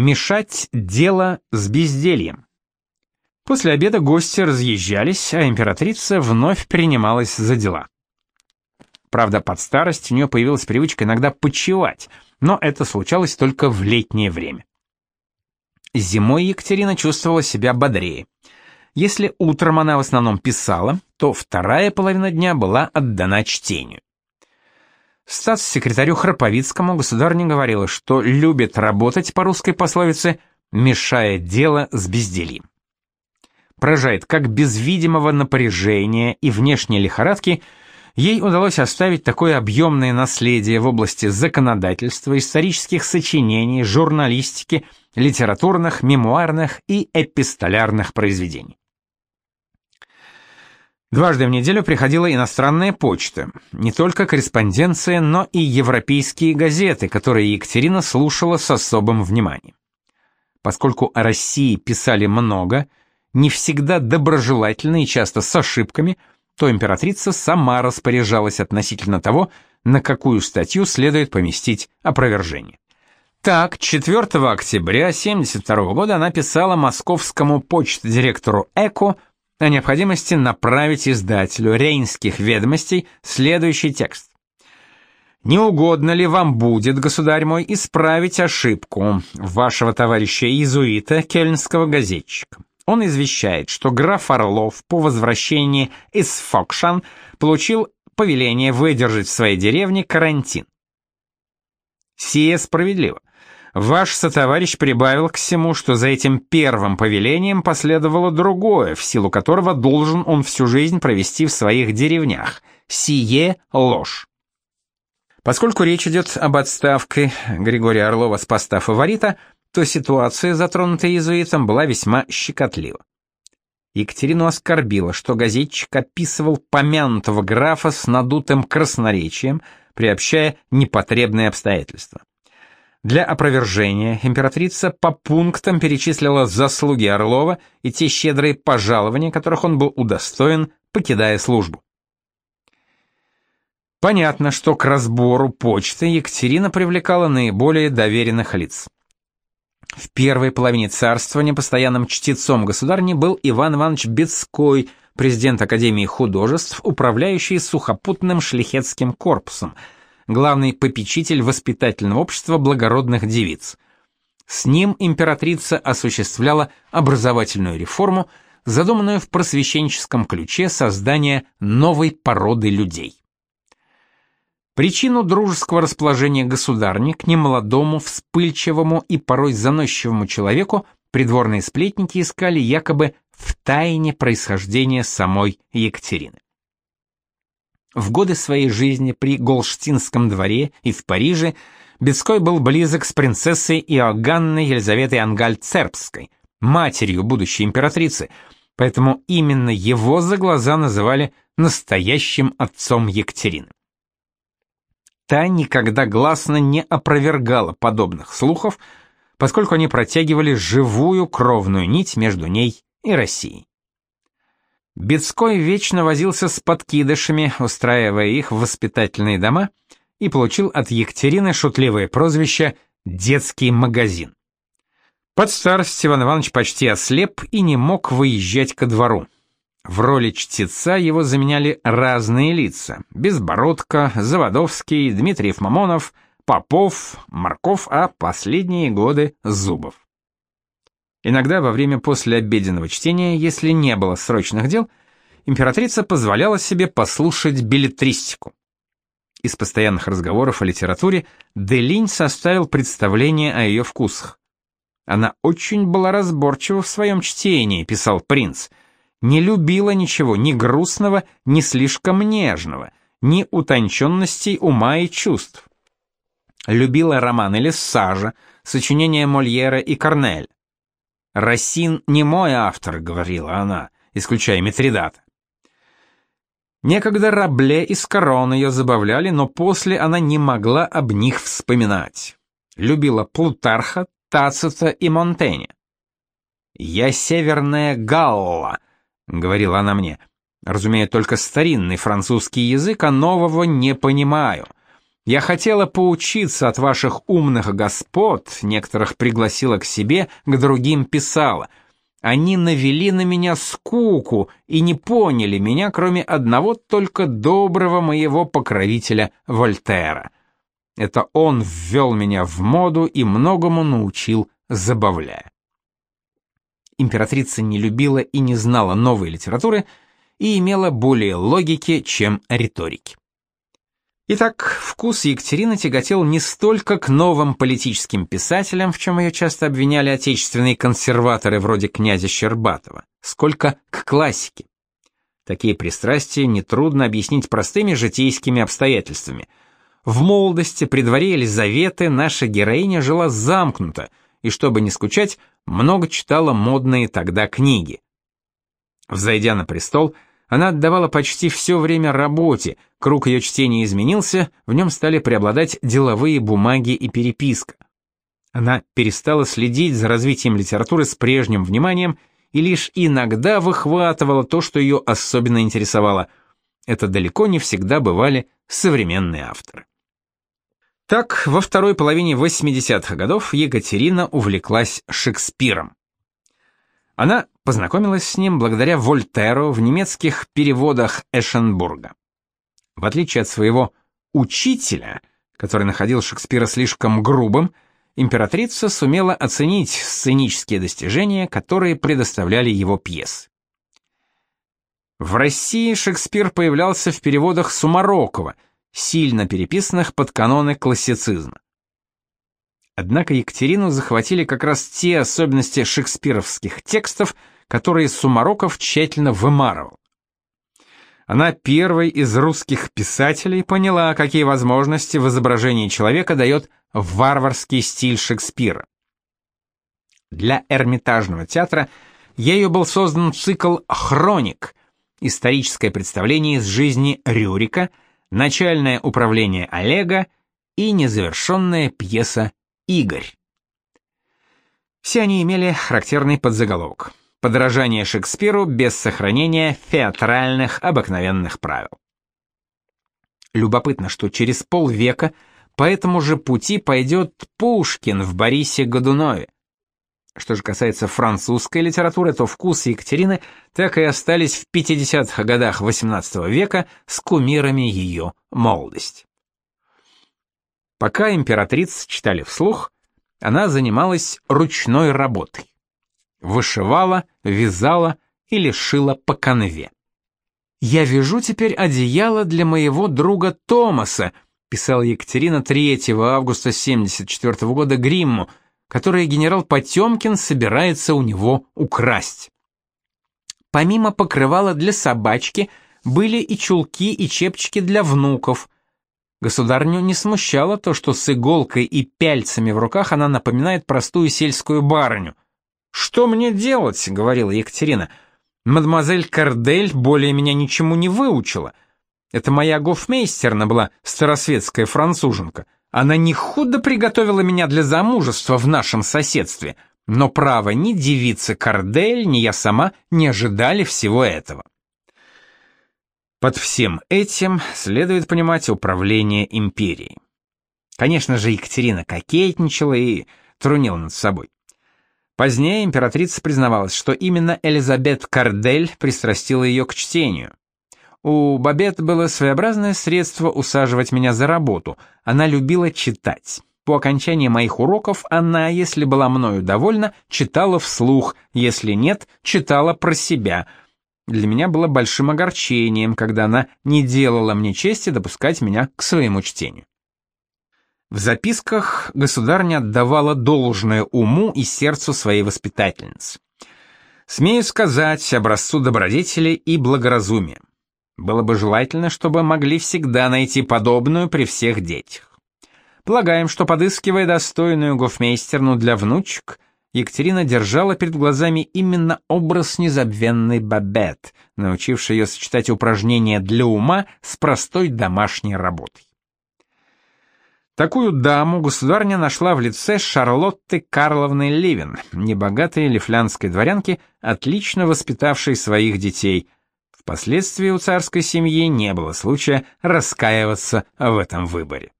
Мешать дело с бездельем. После обеда гости разъезжались, а императрица вновь принималась за дела. Правда, под старость у нее появилась привычка иногда почевать, но это случалось только в летнее время. Зимой Екатерина чувствовала себя бодрее. Если утром она в основном писала, то вторая половина дня была отдана чтению. Статс-секретарю Храповицкому государыня говорила, что любит работать по русской пословице «мешая дело с бездельем». Поражает, как без видимого напряжения и внешней лихорадки ей удалось оставить такое объемное наследие в области законодательства, исторических сочинений, журналистики, литературных, мемуарных и эпистолярных произведений. Дважды в неделю приходила иностранная почта, не только корреспонденция, но и европейские газеты, которые Екатерина слушала с особым вниманием. Поскольку о России писали много, не всегда доброжелательно и часто с ошибками, то императрица сама распоряжалась относительно того, на какую статью следует поместить опровержение. Так, 4 октября 1972 года она писала московскому почт-директору ЭКО о необходимости направить издателю Рейнских ведомостей следующий текст. «Не угодно ли вам будет, государь мой, исправить ошибку вашего товарища-иезуита, кельнского газетчика? Он извещает, что граф Орлов по возвращении из Фокшан получил повеление выдержать в своей деревне карантин. Сие справедливо. Ваш сотоварищ прибавил к всему, что за этим первым повелением последовало другое, в силу которого должен он всю жизнь провести в своих деревнях. Сие ложь. Поскольку речь идет об отставке Григория Орлова с поста фаворита, то ситуация, затронутая иезуитом, была весьма щекотлива. Екатерину оскорбило, что газетчик описывал помянутого графа с надутым красноречием, приобщая непотребные обстоятельства. Для опровержения императрица по пунктам перечислила заслуги Орлова и те щедрые пожалования, которых он был удостоен, покидая службу. Понятно, что к разбору почты Екатерина привлекала наиболее доверенных лиц. В первой половине царствования постоянным чтецом государни был Иван Иванович Бецкой, президент Академии художеств, управляющий сухопутным шляхетским корпусом – главный попечитель воспитательного общества благородных девиц. С ним императрица осуществляла образовательную реформу, задуманную в просвещенческом ключе создания новой породы людей. Причину дружеского расположения государни к немолодому, вспыльчивому и порой заносчивому человеку придворные сплетники искали якобы в тайне происхождения самой Екатерины. В годы своей жизни при Голштинском дворе и в Париже Бецкой был близок с принцессой Иоганной Елизаветой Ангальцербской, матерью будущей императрицы, поэтому именно его за глаза называли настоящим отцом Екатерины. Та никогда гласно не опровергала подобных слухов, поскольку они протягивали живую кровную нить между ней и Россией. Бецкой вечно возился с подкидышами, устраивая их в воспитательные дома, и получил от Екатерины шутливое прозвище «детский магазин». Под старость Иван Иванович почти ослеп и не мог выезжать ко двору. В роли чтеца его заменяли разные лица – Безбородко, Заводовский, Дмитриев Мамонов, Попов, Марков, а последние годы – Зубов. Иногда во время послеобеденного чтения, если не было срочных дел, императрица позволяла себе послушать билетристику. Из постоянных разговоров о литературе Делинь составил представление о ее вкусах. Она очень была разборчива в своем чтении, писал принц, не любила ничего ни грустного, ни слишком нежного, ни утонченностей ума и чувств. Любила романы Лессажа, сочинения Мольера и Корнель. «Рассин не мой автор», — говорила она, исключая Митридата. Некогда Рабле и Скорон ее забавляли, но после она не могла об них вспоминать. Любила Плутарха, Тацита и Монтэня. «Я северная Галла», — говорила она мне. Разумею, только старинный французский язык, а нового не понимаю. Я хотела поучиться от ваших умных господ, некоторых пригласила к себе, к другим писала. Они навели на меня скуку и не поняли меня, кроме одного только доброго моего покровителя Вольтера. Это он ввел меня в моду и многому научил, забавляя. Императрица не любила и не знала новой литературы и имела более логики, чем риторики. Итак, вкус Екатерины тяготел не столько к новым политическим писателям, в чем ее часто обвиняли отечественные консерваторы вроде князя Щербатова, сколько к классике. Такие пристрастия нетрудно объяснить простыми житейскими обстоятельствами – в молодости при дворе Елизаветы наша героиня жила замкнуто, и чтобы не скучать, много читала модные тогда книги. Взойдя на престол, она отдавала почти все время работе, круг ее чтения изменился, в нем стали преобладать деловые бумаги и переписка. Она перестала следить за развитием литературы с прежним вниманием и лишь иногда выхватывала то, что ее особенно интересовало. Это далеко не всегда бывали современные авторы. Так, во второй половине 80-х годов Екатерина увлеклась Шекспиром. Она познакомилась с ним благодаря Вольтеру в немецких переводах Эшенбурга. В отличие от своего учителя, который находил Шекспира слишком грубым, императрица сумела оценить сценические достижения, которые предоставляли его пьесы. В России Шекспир появлялся в переводах Сумарокова – сильно переписанных под каноны классицизма. Однако Екатерину захватили как раз те особенности шекспировских текстов, которые Сумароков тщательно вымарывал. Она первой из русских писателей поняла, какие возможности в изображении человека дает варварский стиль Шекспира. Для Эрмитажного театра ею был создан цикл «Хроник», историческое представление из жизни Рюрика – начальное управление Олега и незавершенная пьеса «Игорь». Все они имели характерный подзаголовок «Подражание Шекспиру без сохранения театральных обыкновенных правил». Любопытно, что через полвека по этому же пути пойдет Пушкин в Борисе Годунове. Что же касается французской литературы, то вкусы Екатерины так и остались в 50-х годах XVIII века с кумирами ее молодости. Пока императриц читали вслух, она занималась ручной работой. Вышивала, вязала или шила по канве. «Я вяжу теперь одеяло для моего друга Томаса», писала Екатерина 3 августа 74 года Гримму, которое генерал Потемкин собирается у него украсть. Помимо покрывала для собачки, были и чулки и чепчики для внуков. Государню не смущало то, что с иголкой и пяльцами в руках она напоминает простую сельскую барыню. «Что мне делать?» — говорила Екатерина. «Мадемуазель Кардель более меня ничему не выучила. Это моя гофмейстерна была, старосветская француженка. Она не худо приготовила меня для замужества в нашем соседстве, но право ни девица Кардель, ни я сама не ожидали всего этого. Под всем этим следует понимать управление империей. Конечно же, Екатерина кокетничала и трунила над собой. Позднее императрица признавалась, что именно Элизабет Кардель пристрастила ее к чтению. У Бабет было своеобразное средство усаживать меня за работу. Она любила читать. По окончании моих уроков она, если была мною довольна, читала вслух, если нет, читала про себя. Для меня было большим огорчением, когда она не делала мне чести допускать меня к своему чтению. В записках государня отдавала должное уму и сердцу своей воспитательницы. Смею сказать образцу добродетели и благоразумия. Было бы желательно, чтобы могли всегда найти подобную при всех детях. Полагаем, что подыскивая достойную гофмейстерну для внучек, Екатерина держала перед глазами именно образ незабвенной Бабет, научивший ее сочетать упражнения для ума с простой домашней работой. Такую даму государня нашла в лице Шарлотты Карловны Левин, небогатой лифлянской дворянки, отлично воспитавшей своих детей – Впоследствии у царской семьи не было случая раскаиваться в этом выборе.